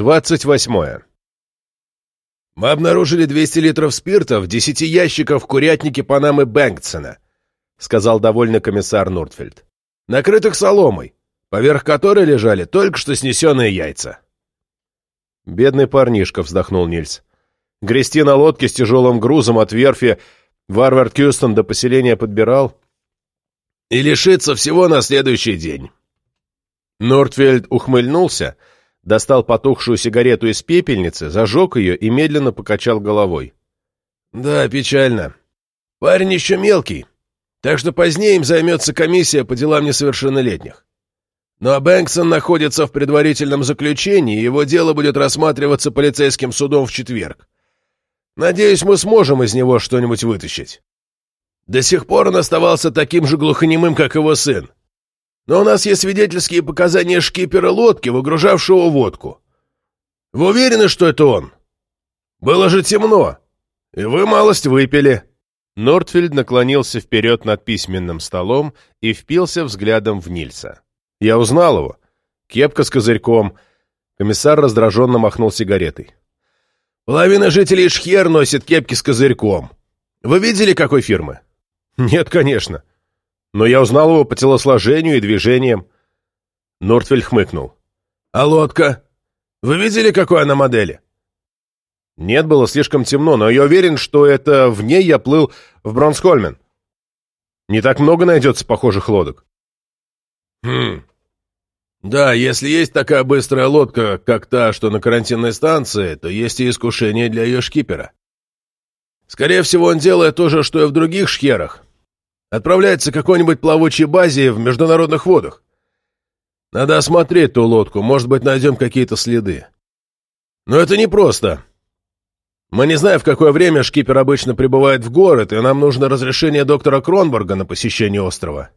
28. Мы обнаружили 200 литров спирта в 10 ящиках в курятнике Панамы Бэнксона, сказал довольный комиссар Нуртфельд. Накрытых соломой, поверх которой лежали только что снесенные яйца. Бедный парнишка, вздохнул Нильс. Грести на лодке с тяжелым грузом от верфи Варвард Кьюстон до поселения подбирал. И лишиться всего на следующий день. Нортфельд ухмыльнулся, достал потухшую сигарету из пепельницы, зажег ее и медленно покачал головой. «Да, печально. Парень еще мелкий, так что позднее им займется комиссия по делам несовершеннолетних. Но Бэнксон находится в предварительном заключении, и его дело будет рассматриваться полицейским судом в четверг. Надеюсь, мы сможем из него что-нибудь вытащить. До сих пор он оставался таким же глухонемым, как его сын. Но у нас есть свидетельские показания шкипера лодки, выгружавшего водку. Вы уверены, что это он? Было же темно, и вы малость выпили». Нортфельд наклонился вперед над письменным столом и впился взглядом в Нильса. «Я узнал его. Кепка с козырьком». Комиссар раздраженно махнул сигаретой. «Половина жителей Шхер носит кепки с козырьком. Вы видели, какой фирмы?» «Нет, конечно. Но я узнал его по телосложению и движениям». Нортфельд хмыкнул. «А лодка? Вы видели, какой она модели?» Нет, было слишком темно, но я уверен, что это в ней я плыл в Бронсхольмен. Не так много найдется похожих лодок. Хм. Да, если есть такая быстрая лодка, как та, что на карантинной станции, то есть и искушение для ее шкипера. Скорее всего, он делает то же, что и в других шхерах. Отправляется к какой-нибудь плавучей базе в международных водах. Надо осмотреть ту лодку, может быть, найдем какие-то следы. Но это непросто. Мы не знаем, в какое время шкипер обычно прибывает в город, и нам нужно разрешение доктора Кронборга на посещение острова.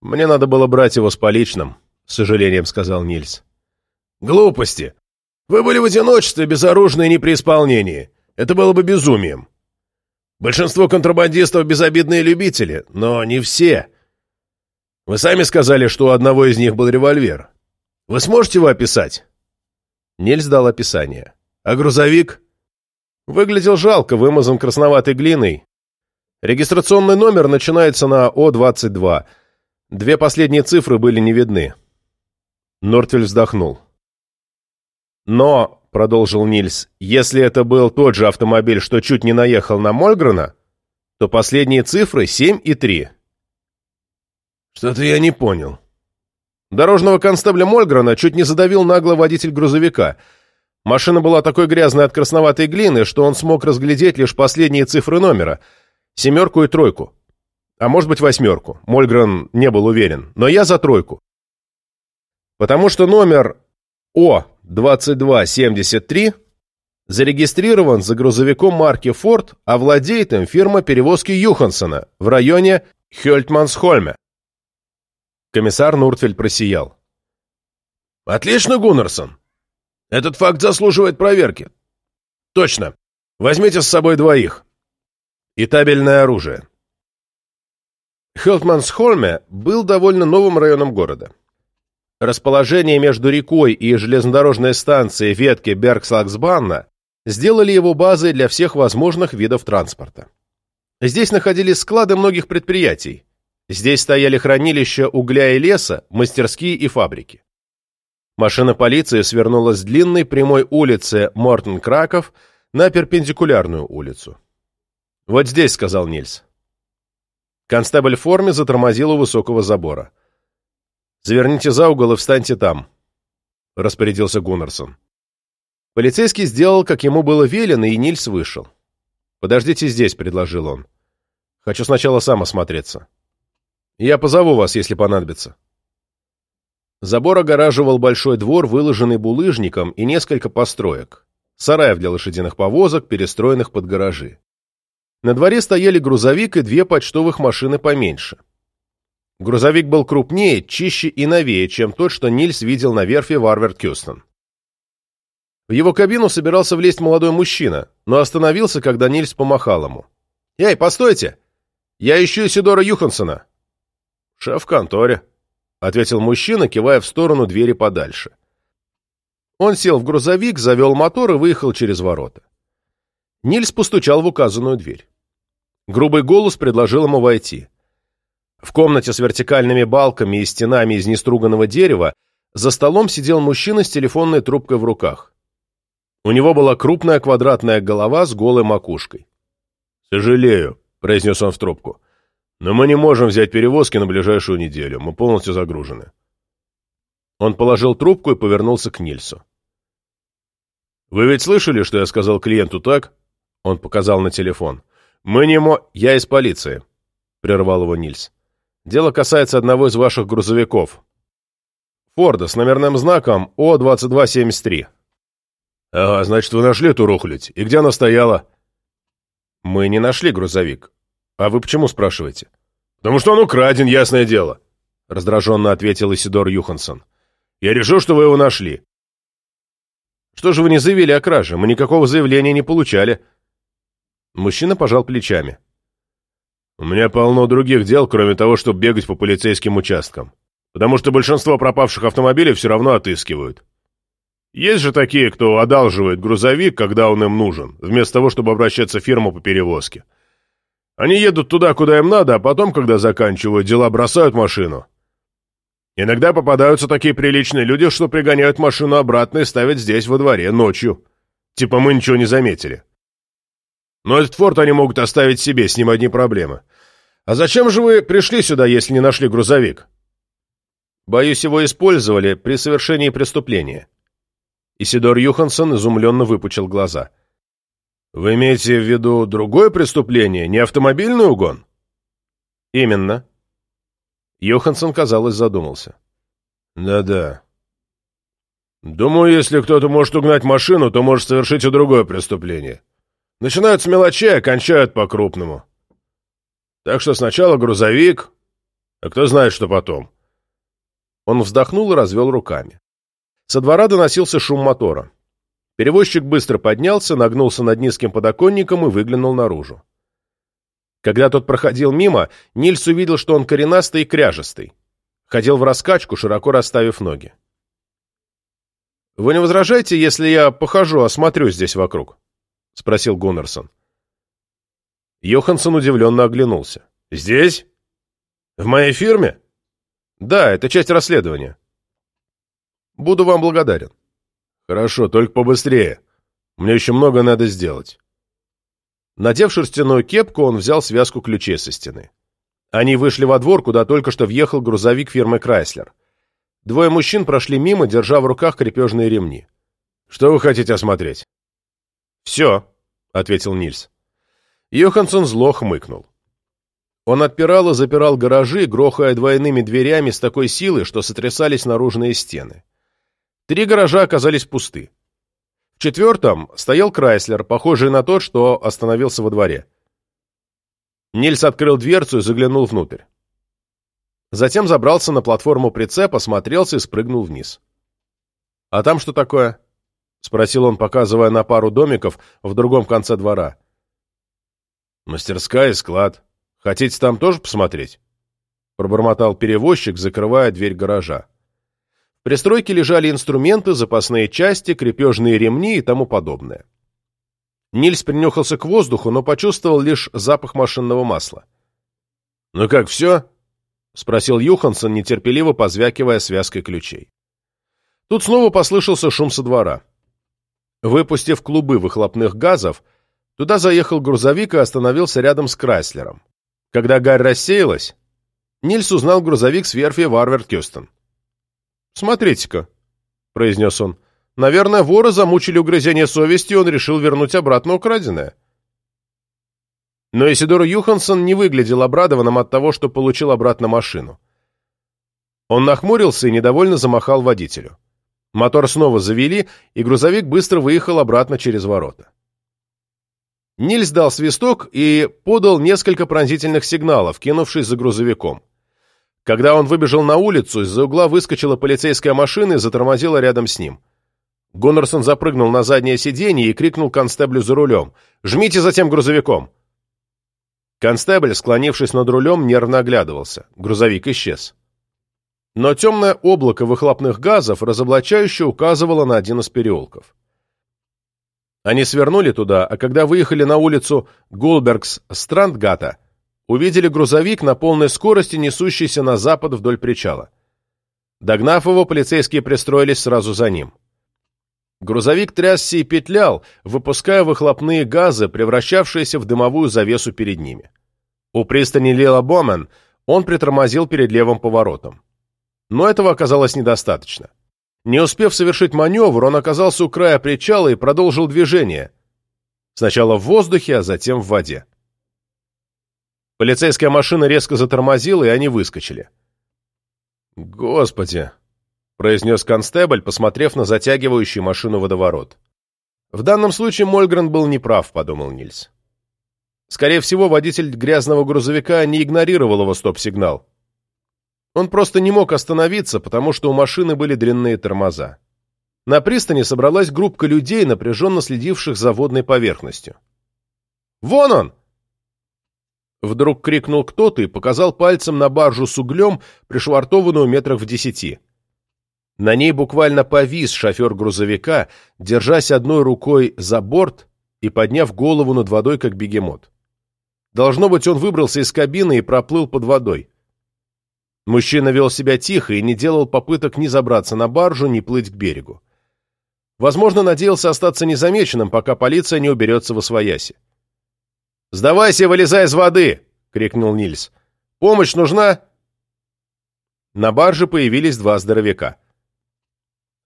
Мне надо было брать его с поличным, с сожалением сказал Нильс. Глупости. Вы были в одиночестве, безоружны и не при исполнении. Это было бы безумием. Большинство контрабандистов безобидные любители, но не все. Вы сами сказали, что у одного из них был револьвер. Вы сможете его описать? Нильс дал описание. А грузовик? Выглядел жалко, вымазан красноватой глиной. Регистрационный номер начинается на О-22. Две последние цифры были не видны. Нортвель вздохнул. «Но», — продолжил Нильс, — «если это был тот же автомобиль, что чуть не наехал на Мольгрена, то последние цифры — 7 и 3». «Что-то я не понял». Дорожного констебля Мольгрена чуть не задавил нагло водитель грузовика — Машина была такой грязной от красноватой глины, что он смог разглядеть лишь последние цифры номера — семерку и тройку. А может быть, восьмерку. Мольгрен не был уверен. Но я за тройку. Потому что номер О-2273 зарегистрирован за грузовиком марки Ford, а владеет им фирма перевозки Юхансона в районе Хёльтмансхольме. Комиссар Нуртфельд просиял. «Отлично, Гуннерсон. Этот факт заслуживает проверки. Точно. Возьмите с собой двоих. И табельное оружие. Хелтмансхольме был довольно новым районом города. Расположение между рекой и железнодорожной станцией ветки Бергслагсбанна сделали его базой для всех возможных видов транспорта. Здесь находились склады многих предприятий. Здесь стояли хранилища угля и леса, мастерские и фабрики. Машина полиции свернула с длинной прямой улицы Мортон-Краков на перпендикулярную улицу. «Вот здесь», — сказал Нильс. Констебль в форме затормозил у высокого забора. «Заверните за угол и встаньте там», — распорядился Гуннерсон. Полицейский сделал, как ему было велено, и Нильс вышел. «Подождите здесь», — предложил он. «Хочу сначала сам осмотреться. Я позову вас, если понадобится». Забор огораживал большой двор, выложенный булыжником, и несколько построек. Сараев для лошадиных повозок, перестроенных под гаражи. На дворе стояли грузовик и две почтовых машины поменьше. Грузовик был крупнее, чище и новее, чем тот, что Нильс видел на верфи Варвард Кюстон. В его кабину собирался влезть молодой мужчина, но остановился, когда Нильс помахал ему. «Эй, постойте! Я ищу Сидора Юхансона!» «Шеф в конторе», — ответил мужчина, кивая в сторону двери подальше. Он сел в грузовик, завел мотор и выехал через ворота. Нильс постучал в указанную дверь. Грубый голос предложил ему войти. В комнате с вертикальными балками и стенами из неструганного дерева за столом сидел мужчина с телефонной трубкой в руках. У него была крупная квадратная голова с голой макушкой. «Сожалею», — произнес он в трубку, — «но мы не можем взять перевозки на ближайшую неделю. Мы полностью загружены». Он положил трубку и повернулся к Нильсу. «Вы ведь слышали, что я сказал клиенту, так?» Он показал на телефон. «Мы не мо...» «Я из полиции», — прервал его Нильс. «Дело касается одного из ваших грузовиков. Форда с номерным знаком О-2273». «Ага, значит, вы нашли эту рухлядь. И где она стояла?» «Мы не нашли грузовик. А вы почему спрашиваете?» «Потому что он украден, ясное дело», — раздраженно ответил Исидор Юхансон. «Я решил, что вы его нашли». «Что же вы не заявили о краже? Мы никакого заявления не получали». Мужчина пожал плечами. «У меня полно других дел, кроме того, чтобы бегать по полицейским участкам. Потому что большинство пропавших автомобилей все равно отыскивают. Есть же такие, кто одалживает грузовик, когда он им нужен, вместо того, чтобы обращаться в фирму по перевозке. Они едут туда, куда им надо, а потом, когда заканчивают дела, бросают машину. Иногда попадаются такие приличные люди, что пригоняют машину обратно и ставят здесь, во дворе, ночью. Типа мы ничего не заметили. Но этот форт они могут оставить себе, с ним одни проблемы. А зачем же вы пришли сюда, если не нашли грузовик? Боюсь, его использовали при совершении преступления. Исидор Юхансон изумленно выпучил глаза. Вы имеете в виду другое преступление, не автомобильный угон? Именно. Йоханссон, казалось, задумался. Да-да. Думаю, если кто-то может угнать машину, то может совершить и другое преступление. Начинают с мелочей, а кончают по-крупному. Так что сначала грузовик, а кто знает, что потом. Он вздохнул и развел руками. Со двора доносился шум мотора. Перевозчик быстро поднялся, нагнулся над низким подоконником и выглянул наружу. Когда тот проходил мимо, Нильс увидел, что он коренастый и кряжестый. Ходил в раскачку, широко расставив ноги. «Вы не возражаете, если я похожу, осмотрю здесь вокруг?» — спросил Гуннерсон. Йоханссон удивленно оглянулся. «Здесь? В моей фирме?» «Да, это часть расследования». «Буду вам благодарен». «Хорошо, только побыстрее. Мне еще много надо сделать». Надев шерстяную кепку, он взял связку ключей со стены. Они вышли во двор, куда только что въехал грузовик фирмы «Крайслер». Двое мужчин прошли мимо, держа в руках крепежные ремни. «Что вы хотите осмотреть?» «Все», — ответил Нильс. Йоханссон зло хмыкнул. Он отпирал и запирал гаражи, грохая двойными дверями с такой силой, что сотрясались наружные стены. Три гаража оказались пусты. В четвертом стоял Крайслер, похожий на тот, что остановился во дворе. Нильс открыл дверцу и заглянул внутрь. Затем забрался на платформу прицепа, смотрелся и спрыгнул вниз. «А там что такое?» — спросил он, показывая на пару домиков в другом конце двора. «Мастерская и склад. Хотите там тоже посмотреть?» — пробормотал перевозчик, закрывая дверь гаража. В пристройке лежали инструменты, запасные части, крепежные ремни и тому подобное. Нильс принюхался к воздуху, но почувствовал лишь запах машинного масла. «Ну как, все?» — спросил Юхансон, нетерпеливо позвякивая связкой ключей. Тут снова послышался шум со двора. Выпустив клубы выхлопных газов, туда заехал грузовик и остановился рядом с Крайслером. Когда гарь рассеялась, Нильс узнал грузовик с верфи Варвард-Кюстон. «Смотрите-ка», — произнес он, — «наверное, вора замучили угрызение совести, и он решил вернуть обратно украденное». Но Исидор Юхансон не выглядел обрадованным от того, что получил обратно машину. Он нахмурился и недовольно замахал водителю. Мотор снова завели, и грузовик быстро выехал обратно через ворота. Нильс дал свисток и подал несколько пронзительных сигналов, кинувшись за грузовиком. Когда он выбежал на улицу, из-за угла выскочила полицейская машина и затормозила рядом с ним. Гонорсон запрыгнул на заднее сиденье и крикнул констеблю за рулем «Жмите за тем грузовиком!». Констебль, склонившись над рулем, нервно оглядывался. Грузовик исчез. Но темное облако выхлопных газов разоблачающе указывало на один из переулков. Они свернули туда, а когда выехали на улицу Гулбергс-Страндгата, увидели грузовик на полной скорости, несущийся на запад вдоль причала. Догнав его, полицейские пристроились сразу за ним. Грузовик трясся и петлял, выпуская выхлопные газы, превращавшиеся в дымовую завесу перед ними. У пристани Лила Бомен он притормозил перед левым поворотом. Но этого оказалось недостаточно. Не успев совершить маневр, он оказался у края причала и продолжил движение. Сначала в воздухе, а затем в воде. Полицейская машина резко затормозила, и они выскочили. «Господи!» — произнес констебль, посмотрев на затягивающий машину водоворот. «В данном случае Мольгрен был неправ», — подумал Нильс. Скорее всего, водитель грязного грузовика не игнорировал его стоп-сигнал. Он просто не мог остановиться, потому что у машины были дрянные тормоза. На пристани собралась группка людей, напряженно следивших за водной поверхностью. «Вон он!» Вдруг крикнул кто-то и показал пальцем на баржу с углем, пришвартованную метрах в десяти. На ней буквально повис шофер грузовика, держась одной рукой за борт и подняв голову над водой, как бегемот. Должно быть, он выбрался из кабины и проплыл под водой. Мужчина вел себя тихо и не делал попыток ни забраться на баржу, ни плыть к берегу. Возможно, надеялся остаться незамеченным, пока полиция не уберется в освояси. «Сдавайся, вылезай из воды!» — крикнул Нильс. «Помощь нужна?» На барже появились два здоровяка.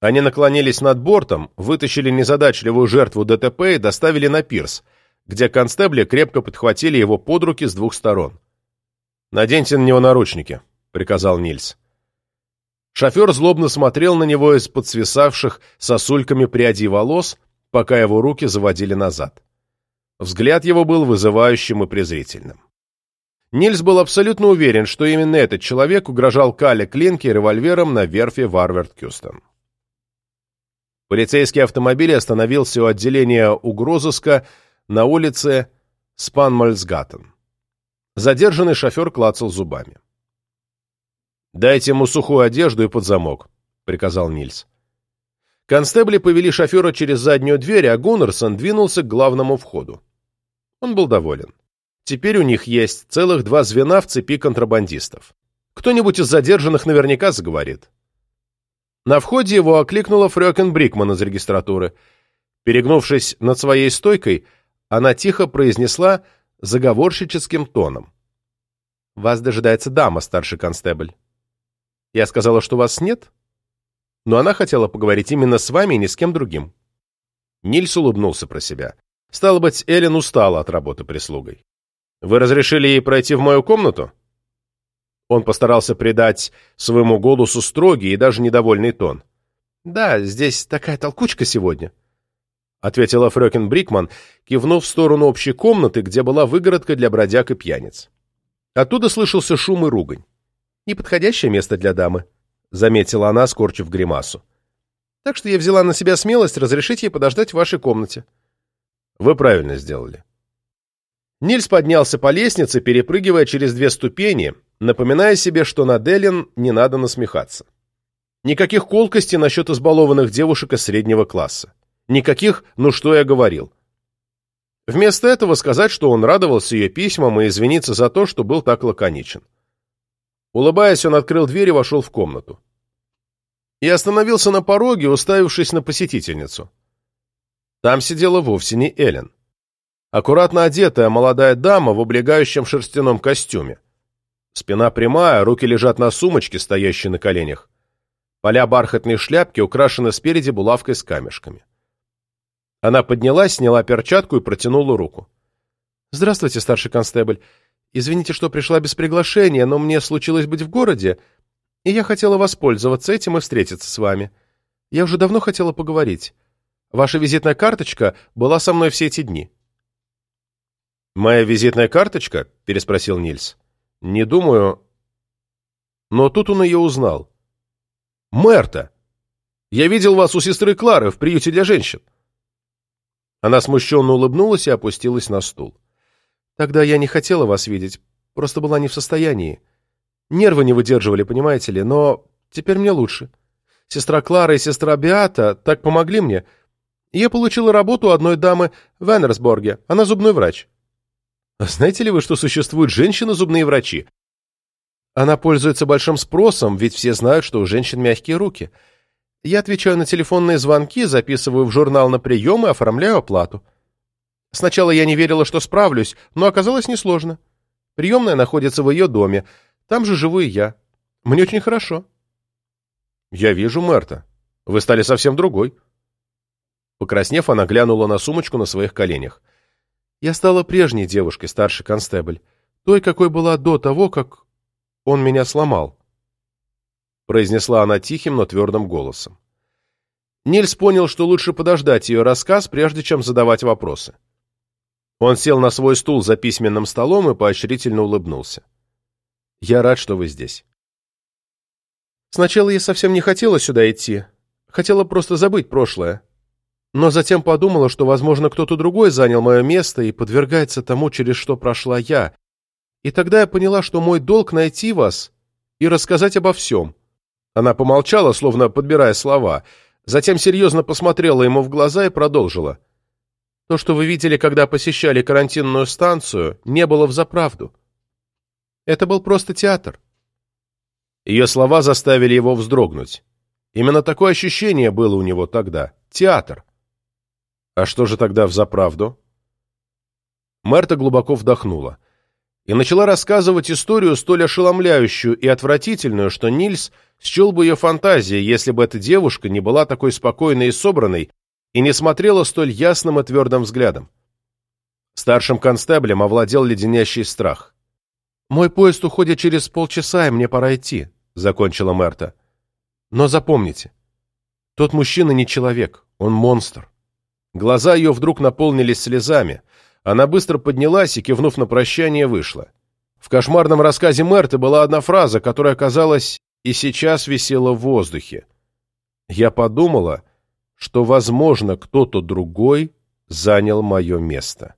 Они наклонились над бортом, вытащили незадачливую жертву ДТП и доставили на пирс, где констебли крепко подхватили его под руки с двух сторон. «Наденьте на него наручники», — приказал Нильс. Шофер злобно смотрел на него из-под свисавших сосульками прядей волос, пока его руки заводили назад. Взгляд его был вызывающим и презрительным. Нильс был абсолютно уверен, что именно этот человек угрожал Кале Клинке револьвером на верфи Варвард-Кюстон. Полицейский автомобиль остановился у отделения угрозыска на улице Спанмальсгаттен. Задержанный шофер клацал зубами. «Дайте ему сухую одежду и под замок», — приказал Нильс. Констебли повели шофера через заднюю дверь, а Гуннерсон двинулся к главному входу. Он был доволен. Теперь у них есть целых два звена в цепи контрабандистов. Кто-нибудь из задержанных наверняка заговорит. На входе его окликнула Фрёкен Брикман из регистратуры. Перегнувшись над своей стойкой, она тихо произнесла заговорщическим тоном. «Вас дожидается дама, старший констебль. Я сказала, что вас нет, но она хотела поговорить именно с вами и ни с кем другим». Нильс улыбнулся про себя. Стало быть, Эллен устала от работы прислугой. «Вы разрешили ей пройти в мою комнату?» Он постарался придать своему голосу строгий и даже недовольный тон. «Да, здесь такая толкучка сегодня», — ответила Фрёкин Брикман, кивнув в сторону общей комнаты, где была выгородка для бродяг и пьяниц. Оттуда слышался шум и ругань. «Неподходящее место для дамы», — заметила она, скорчив гримасу. «Так что я взяла на себя смелость разрешить ей подождать в вашей комнате». Вы правильно сделали. Нильс поднялся по лестнице, перепрыгивая через две ступени, напоминая себе, что на Эллен не надо насмехаться. Никаких колкостей насчет избалованных девушек из среднего класса. Никаких «ну что я говорил». Вместо этого сказать, что он радовался ее письмам и извиниться за то, что был так лаконичен. Улыбаясь, он открыл дверь и вошел в комнату. И остановился на пороге, уставившись на посетительницу. Там сидела вовсе не Эллен. Аккуратно одетая молодая дама в облегающем шерстяном костюме. Спина прямая, руки лежат на сумочке, стоящей на коленях. Поля бархатной шляпки украшены спереди булавкой с камешками. Она поднялась, сняла перчатку и протянула руку. «Здравствуйте, старший констебль. Извините, что пришла без приглашения, но мне случилось быть в городе, и я хотела воспользоваться этим и встретиться с вами. Я уже давно хотела поговорить. Ваша визитная карточка была со мной все эти дни». «Моя визитная карточка?» — переспросил Нильс. «Не думаю...» Но тут он ее узнал. «Мэрта! Я видел вас у сестры Клары в приюте для женщин». Она смущенно улыбнулась и опустилась на стул. «Тогда я не хотела вас видеть, просто была не в состоянии. Нервы не выдерживали, понимаете ли, но теперь мне лучше. Сестра Клара и сестра Биата так помогли мне. Я получила работу у одной дамы в Эннерсборге. Она зубной врач. А знаете ли вы, что существуют женщины-зубные врачи? Она пользуется большим спросом, ведь все знают, что у женщин мягкие руки. Я отвечаю на телефонные звонки, записываю в журнал на прием и оформляю оплату. Сначала я не верила, что справлюсь, но оказалось несложно. Приемная находится в ее доме. Там же живу и я. Мне очень хорошо. Я вижу, Мерта. Вы стали совсем другой. Покраснев, она глянула на сумочку на своих коленях. Я стала прежней девушкой, старший констебль. Той, какой была до того, как он меня сломал. Произнесла она тихим, но твердым голосом. Нильс понял, что лучше подождать ее рассказ, прежде чем задавать вопросы. Он сел на свой стул за письменным столом и поощрительно улыбнулся. «Я рад, что вы здесь». Сначала я совсем не хотела сюда идти. Хотела просто забыть прошлое. Но затем подумала, что, возможно, кто-то другой занял мое место и подвергается тому, через что прошла я. И тогда я поняла, что мой долг найти вас и рассказать обо всем. Она помолчала, словно подбирая слова, затем серьезно посмотрела ему в глаза и продолжила. То, что вы видели, когда посещали карантинную станцию, не было взаправду. Это был просто театр. Ее слова заставили его вздрогнуть. Именно такое ощущение было у него тогда. Театр. А что же тогда взаправду? Мерта глубоко вдохнула и начала рассказывать историю столь ошеломляющую и отвратительную, что Нильс счел бы ее фантазией, если бы эта девушка не была такой спокойной и собранной, и не смотрела столь ясным и твердым взглядом. Старшим констеблем овладел леденящий страх. «Мой поезд уходит через полчаса, и мне пора идти», — закончила Мерта. «Но запомните, тот мужчина не человек, он монстр». Глаза ее вдруг наполнились слезами. Она быстро поднялась и, кивнув на прощание, вышла. В кошмарном рассказе Мерты была одна фраза, которая, казалось, и сейчас висела в воздухе. Я подумала, что, возможно, кто-то другой занял мое место.